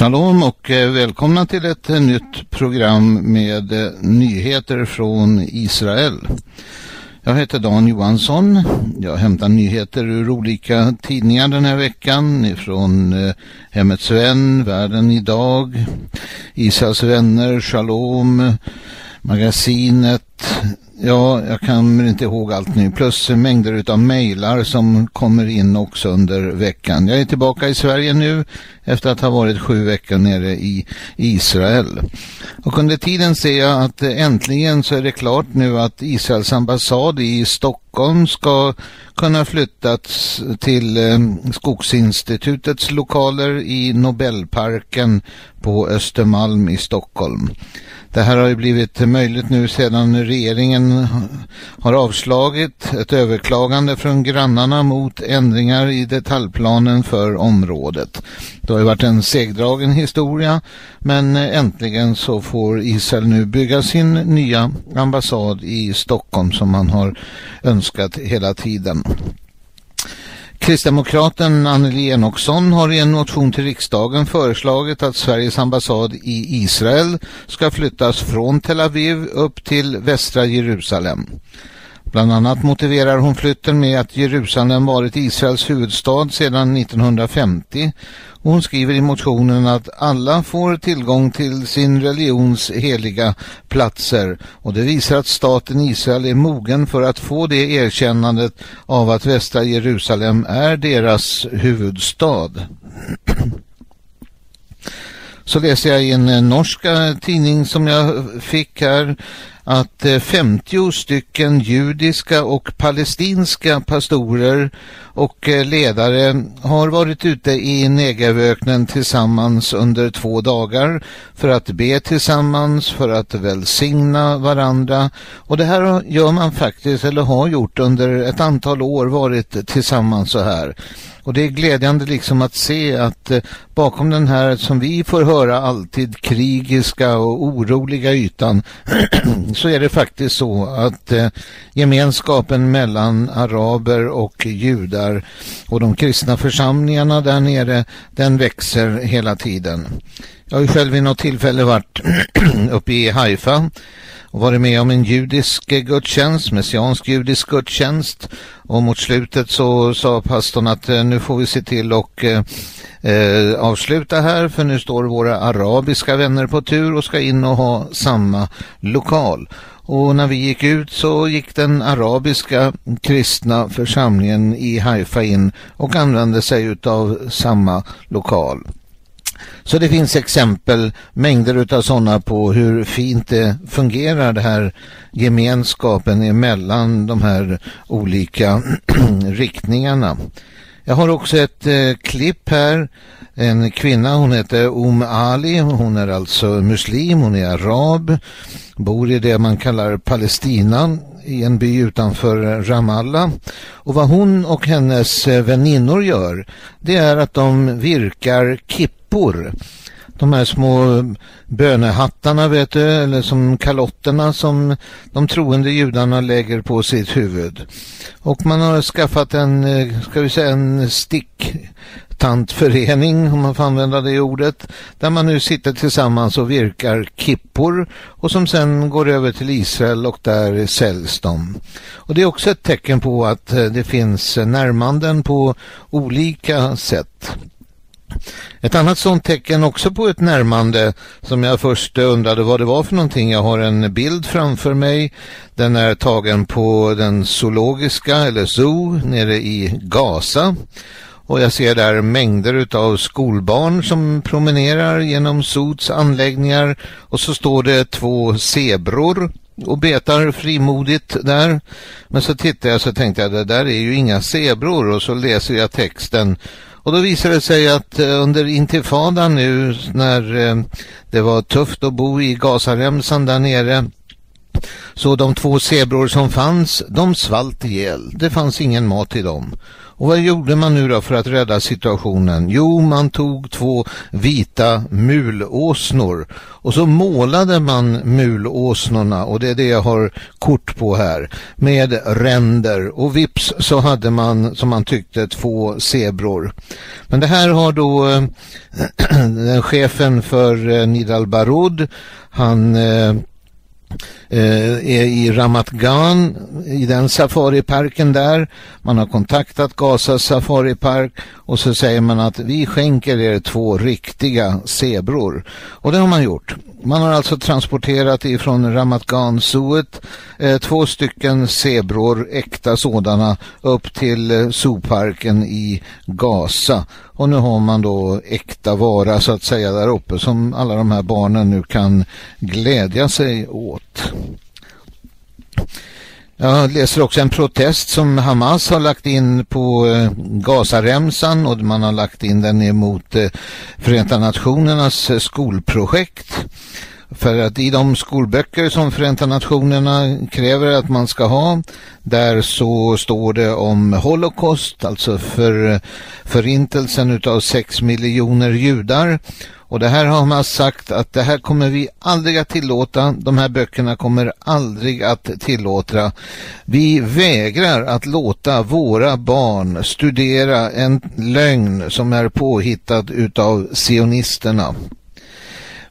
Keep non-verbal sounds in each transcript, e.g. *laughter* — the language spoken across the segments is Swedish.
Shalom och eh, välkomna till ett eh, nytt program med eh, nyheter från Israel. Jag heter Dan Johansson. Jag hämtar nyheter ur olika tidningar den här veckan. Från Hemmets vän, Världen idag, Israels vänner, Shalom, Magasinet, Ja, jag kan inte ihåg allt nu. Plus mängder utav mejlar som kommer in också under veckan. Jag är tillbaka i Sverige nu efter att ha varit sju veckor nere i Israel. Och under tiden ser jag att äntligen så är det klart nu att Israels ambassad i Stockholm ska kunna flyttas till eh, Skogsinstitutets lokaler i Nobelparken på Östermalm i Stockholm. Det här har ju blivit möjligt nu sedan regeringen har avslagit ett överklagande från grannarna mot ändringar i detaljplanen för området. Det har ju varit en segdragen historia men äntligen så får Israel nu bygga sin nya ambassad i Stockholm som man har önskat hela tiden. Kristdemokraten Anneli Enoksson har i en motion till riksdagen föreslagit att Sveriges ambassad i Israel ska flyttas från Tel Aviv upp till västra Jerusalem. Bland annat motiverar hon flytten med att Jerusalem varit Israels huvudstad sedan 1950 och hon skriver i motionen att alla får tillgång till sin religions heliga platser. Och det visar att staten Israel är mogen för att få det erkännandet av att västra Jerusalem är deras huvudstad. *clears throat* Så läser jag i en norska eh, tidning som jag fick här att eh, 50 stycken judiska och palestinska pastorer och eh, ledare har varit ute i Negevöknen tillsammans under två dagar för att be tillsammans, för att välsigna varandra. Och det här gör man faktiskt, eller har gjort under ett antal år, varit tillsammans så här. Och det är glädjande liksom att se att eh, bakom den här som vi får höra alltid krigiska och oroliga ytan *clears throat* så är det faktiskt så att eh, gemenskapen mellan araber och judar och de kristna församlingarna där nere den växer hela tiden. Jag har ju själv vid något tillfälle varit *clears throat* uppe i Haifa och varit med om en judisk gudstjänst, messiansk judisk gudstjänst. Och mot slutet så sa pastorn att eh, nu får vi se till och eh, eh, avsluta här för nu står våra arabiska vänner på tur och ska in och ha samma lokal. Och när vi gick ut så gick den arabiska kristna församlingen i Haifa in och använde sig utav samma lokal. Så det finns exempel, mängder av sådana på hur fint det fungerar det här gemenskapen emellan de här olika *clears throat* riktningarna. Jag har också ett eh, klipp här. En kvinna, hon heter Um Ali. Hon är alltså muslim, hon är arab. Bor i det man kallar Palestina i en by utanför Ramallah. Och vad hon och hennes eh, väninnor gör det är att de virkar kippor. De här små bönehattarna vet du, eller som kalotterna som de troende judarna lägger på sitt huvud. Och man har skaffat en, eh, ska vi säga en stick tantförening, om man får använda det ordet, där man nu sitter tillsammans och virkar kippor och som sen går över till Israel och där säljs de. Och det är också ett tecken på att eh, det finns närmanden på olika sätt. Ett annat sånt tecken också på ett närmande som jag först undrade vad det var för någonting. Jag har en bild framför mig. Den är tagen på den zoologiska eller zoo nere i Gaza. Och jag ser där mängder av skolbarn som promenerar genom Sots anläggningar. Och så står det två zebror och betar frimodigt där. Men så tittar jag så tänkte jag det där är ju inga zebror och så läser jag texten och då visade det sig att eh, under intifadan nu när eh, det var tufft att bo i Gazaremsan där nere så de två zebror som fanns, de svalt ihjäl. Det fanns ingen mat till dem. Och vad gjorde man nu då för att rädda situationen? Jo, man tog två vita mulåsnor och så målade man mulåsnorna och det är det jag har kort på här med ränder och vips så hade man som man tyckte två zebror. Men det här har då *clears throat* äh, chefen för äh, Nidal han äh, Eh, är i Ramat Gan i den safariparken där. Man har kontaktat Gazas safaripark och så säger man att vi skänker er två riktiga zebror. Och det har man gjort. Man har alltså transporterat ifrån Ramat Gan-zooet eh, två stycken zebror, äkta sådana, upp till eh, zooparken i Gaza. Och nu har man då äkta vara så att säga där uppe som alla de här barnen nu kan glädja sig åt. Jag läser också en protest som Hamas har lagt in på eh, Gazaremsan och man har lagt in den emot eh, Förenta Nationernas eh, skolprojekt. För att i de skolböcker som Förenta Nationerna kräver att man ska ha, där så står det om Holocaust, alltså för eh, förintelsen utav sex miljoner judar. Och det här har man sagt att det här kommer vi aldrig att tillåta. De här böckerna kommer aldrig att tillåta. Vi vägrar att låta våra barn studera en lögn som är påhittad utav sionisterna.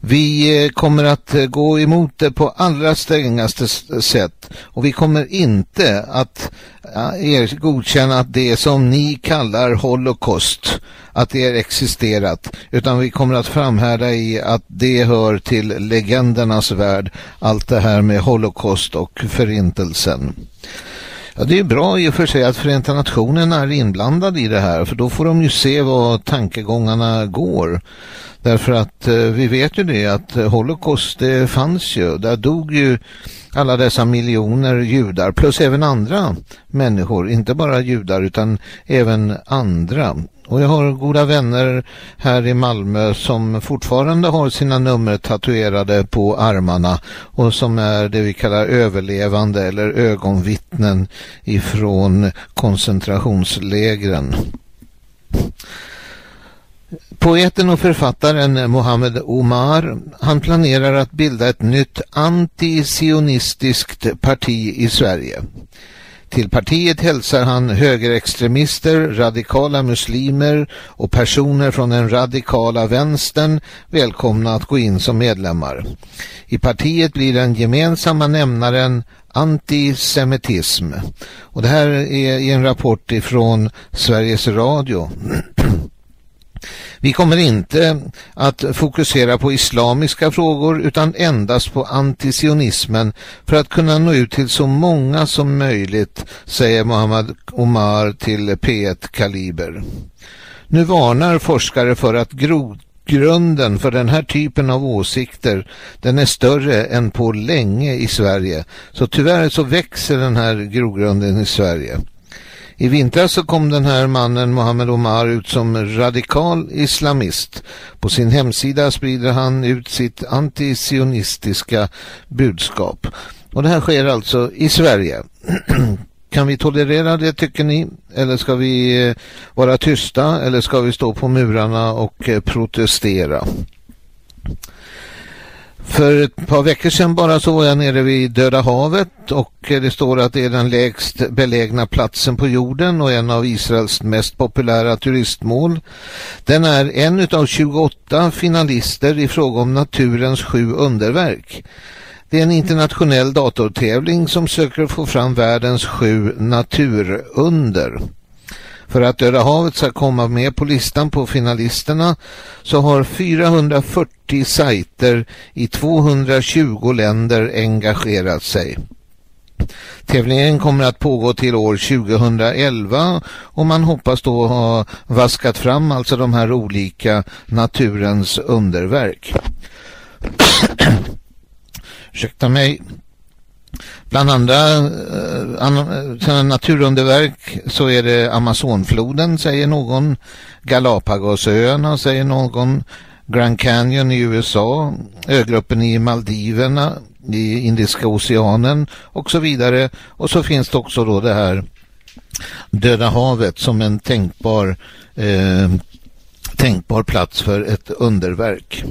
Vi eh, kommer att eh, gå emot det på allra strängaste sätt och vi kommer inte att er godkänna att det som ni kallar holocaust att det är existerat utan vi kommer att framhärda i att det hör till legendernas värld allt det här med holocaust och förintelsen. Ja, det är bra i och för sig att Förenta Nationerna är inblandade i det här för då får de ju se vad tankegångarna går. Därför att eh, vi vet ju det att Holocaust det fanns ju. Där dog ju alla dessa miljoner judar plus även andra människor. Inte bara judar utan även andra. Och jag har goda vänner här i Malmö som fortfarande har sina nummer tatuerade på armarna och som är det vi kallar överlevande eller ögonvittnen ifrån koncentrationslägren. Poeten och författaren Mohammed Omar, han planerar att bilda ett nytt antisionistiskt parti i Sverige. Till partiet hälsar han högerextremister, radikala muslimer och personer från den radikala vänstern välkomna att gå in som medlemmar. I partiet blir den gemensamma nämnaren antisemitism. Och det här är i en rapport ifrån Sveriges Radio. *clears throat* Vi kommer inte att fokusera på islamiska frågor utan endast på antisionismen för att kunna nå ut till så många som möjligt, säger Mohammad Omar till P1 Kaliber. Nu varnar forskare för att grogrunden för den här typen av åsikter den är större än på länge i Sverige. Så tyvärr så växer den här grogrunden i Sverige. I vintras så kom den här mannen Mohammed Omar ut som radikal islamist. På sin hemsida sprider han ut sitt antisionistiska budskap. Och det här sker alltså i Sverige. *clears throat* Kan vi tolerera det tycker ni? Eller ska vi eh, vara tysta? Eller ska vi stå på murarna och eh, protestera? För ett par veckor sedan bara så var jag nere vid Döda havet och det står att det är den lägst belägna platsen på jorden och en av Israels mest populära turistmål. Den är en av 28 finalister i fråga om naturens sju underverk. Det är en internationell datortävling som söker få fram världens sju naturunder. För att Döda havet ska komma med på listan på finalisterna så har 440 sajter i 220 länder engagerat sig. Tävlingen kommer att pågå till år 2011 och man hoppas då ha vaskat fram alltså de här olika naturens underverk. *coughs* Ursäkta mig. Bland andra äh, naturunderverk så är det Amazonfloden säger någon, Galapagosöarna säger någon, Grand Canyon i USA, ögruppen i Maldiverna, i Indiska oceanen och så vidare. Och så finns det också då det här Döda havet som en tänkbar eh, tänkbar plats för ett underverk.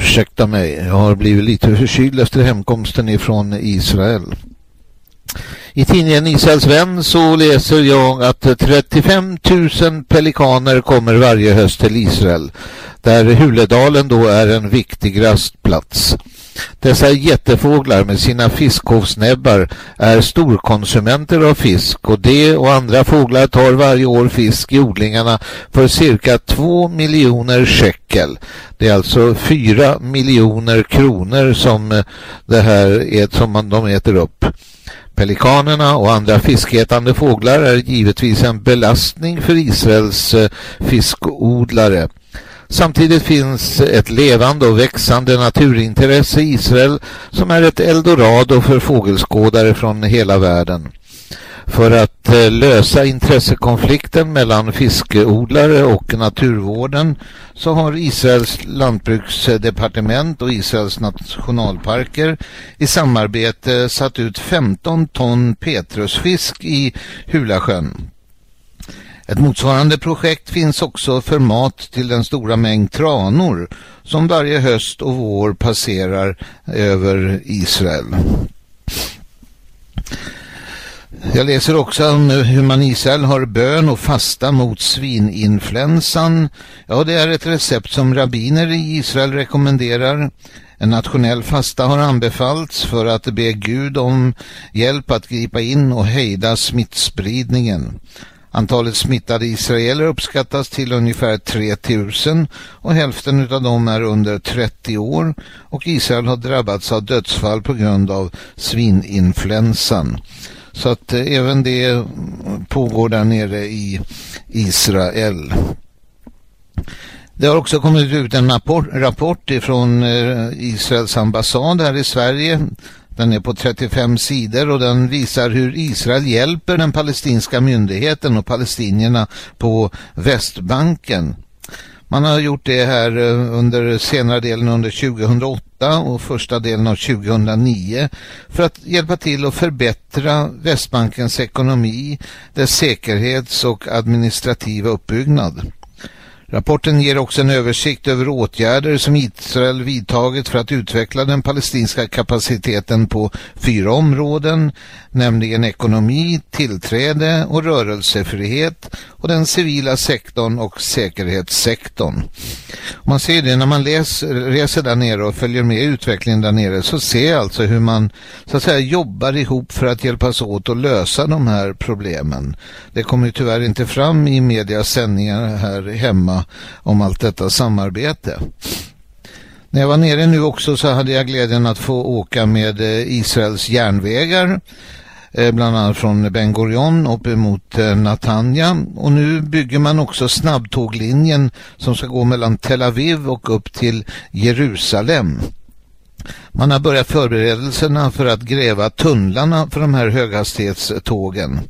Ursäkta mig, jag har blivit lite förkyld efter hemkomsten ifrån Israel. I tidningen Israels vän så läser jag att 35 000 pelikaner kommer varje höst till Israel, där Huledalen då är en viktig rastplats. Dessa jättefåglar med sina fiskhovsnäbbar är storkonsumenter av fisk och de och andra fåglar tar varje år fisk i odlingarna för cirka 2 miljoner shekel. Det är alltså 4 miljoner kronor som eh, det här är som de äter upp. Pelikanerna och andra fiskätande fåglar är givetvis en belastning för Israels eh, fiskodlare. Samtidigt finns ett levande och växande naturintresse i Israel som är ett eldorado för fågelskådare från hela världen. För att eh, lösa intressekonflikten mellan fiskeodlare och naturvården så har Israels lantbruksdepartement och Israels nationalparker i samarbete satt ut 15 ton petrusfisk i Hulasjön. Ett motsvarande projekt finns också för mat till den stora mängd tranor som varje höst och vår passerar över Israel. Jag läser också om hur man i Israel har bön och fasta mot svininfluensan. Ja, det är ett recept som rabbiner i Israel rekommenderar. En nationell fasta har anbefallts för att be Gud om hjälp att gripa in och hejda smittspridningen. Antalet smittade israeler uppskattas till ungefär 3000 och hälften av dem är under 30 år och Israel har drabbats av dödsfall på grund av svininfluensan. Så att eh, även det pågår där nere i Israel. Det har också kommit ut en rapport, rapport ifrån eh, Israels ambassad här i Sverige den är på 35 sidor och den visar hur Israel hjälper den palestinska myndigheten och palestinierna på Västbanken. Man har gjort det här eh, under senare delen under 2008 och första delen av 2009 för att hjälpa till att förbättra Västbankens ekonomi, dess säkerhets- och administrativa uppbyggnad. Rapporten ger också en översikt över åtgärder som Israel vidtagit för att utveckla den palestinska kapaciteten på fyra områden, nämligen ekonomi, tillträde och rörelsefrihet och den civila sektorn och säkerhetssektorn. Man ser det när man läs, reser där nere och följer med utvecklingen där nere så ser alltså hur man så att säga jobbar ihop för att hjälpas åt att lösa de här problemen. Det kommer ju tyvärr inte fram i medias sändningar här hemma om allt detta samarbete. När jag var nere nu också så hade jag glädjen att få åka med eh, Israels järnvägar eh, bland annat från Ben Gurion upp emot eh, Natanja och nu bygger man också snabbtåglinjen som ska gå mellan Tel Aviv och upp till Jerusalem. Man har börjat förberedelserna för att gräva tunnlarna för de här höghastighetstågen.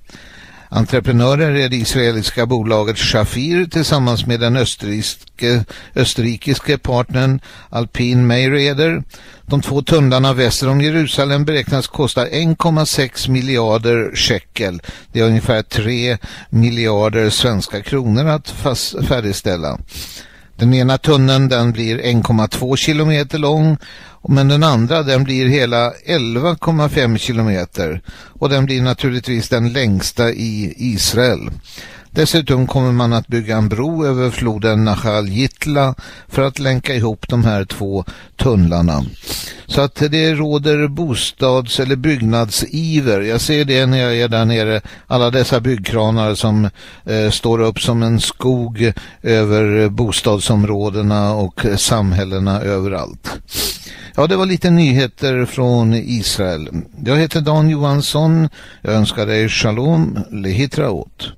Entreprenörer är det israeliska bolaget Shafir tillsammans med den österrikiske, österrikiske partnern Alpin Mayreder. De två tunnlarna väster om Jerusalem beräknas kosta 1,6 miljarder shekel. Det är ungefär 3 miljarder svenska kronor att färdigställa. Den ena tunneln den blir 1,2 kilometer lång men den andra den blir hela 11,5 kilometer och den blir naturligtvis den längsta i Israel. Dessutom kommer man att bygga en bro över floden Nahal Jitla för att länka ihop de här två tunnlarna. Så att det råder bostads- eller byggnadsiver. Jag ser det när jag är där nere. Alla dessa byggkranar som eh, står upp som en skog över bostadsområdena och samhällena överallt. Ja, det var lite nyheter från Israel. Jag heter Dan Johansson. Jag önskar dig shalom, lehitraot.